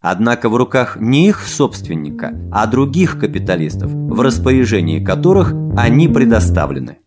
Однако в руках не их собственника, а других капиталистов, в распоряжении которых они предоставлены.